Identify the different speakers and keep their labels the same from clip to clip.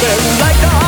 Speaker 1: something like that.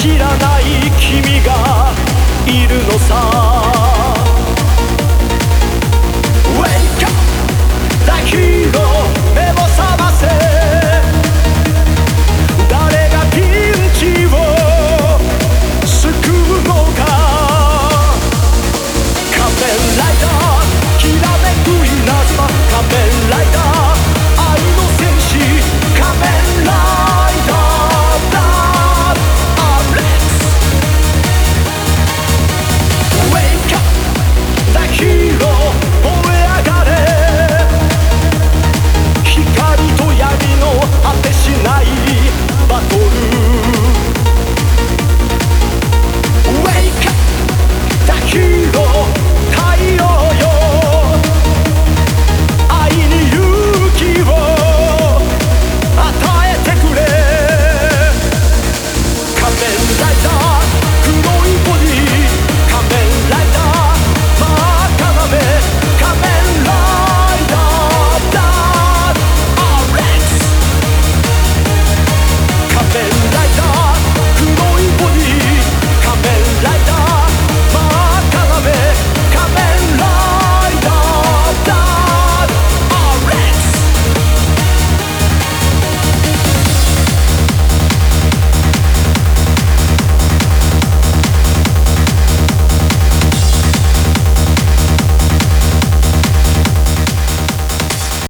Speaker 1: 知らない